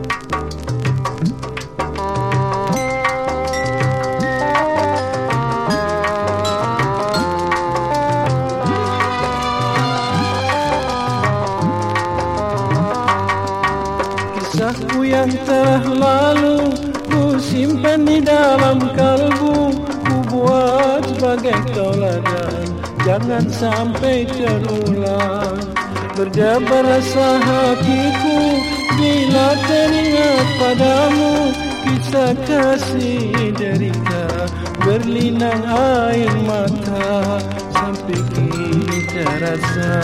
Kisahku yang telah lalu Ku simpan di dalam kalbu Ku buat sebagai tauladan Jangan sampai terulang Berdebar rasa hatiku Bila teringat padamu. Kisah kasih derita Berlinang air mata. Sampai kini terasa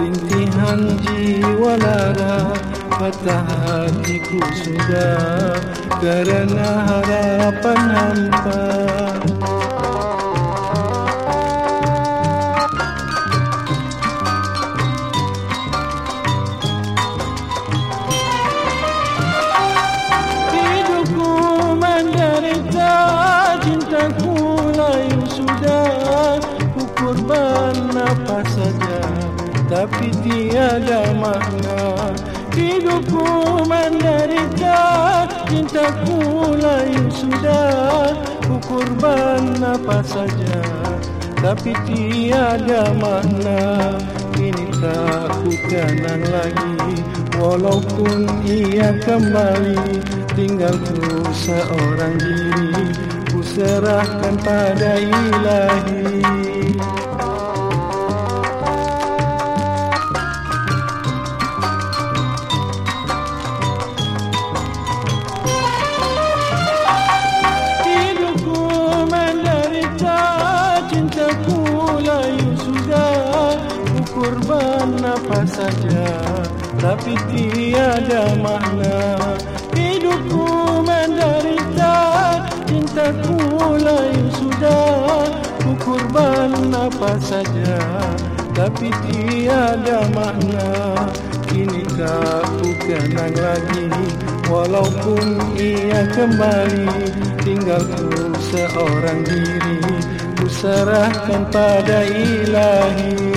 Rintihan jiwa lara. Patah hatiku sudah Kerana harapan hampa Ku korban apa saja Tapi tiada makna. Hidupku menderita Cintaku layu sudah. Ku korban apa saja Tapi tiada makna. Kini tak ku kenang lagi Walaupun ia kembali. Tinggalku seorang diri Ku serahkan pada ilahi apa saja Tapi tiada makna. Hidupku menderita Cintaku layu sudah. Ku korban apa saja Tapi tiada makna. Kini tak ku kenang lagi Walaupun ia kembali. Tinggalku seorang diri Ku serahkan pada ilahi